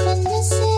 Adi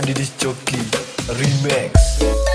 Adi Disjoki Remix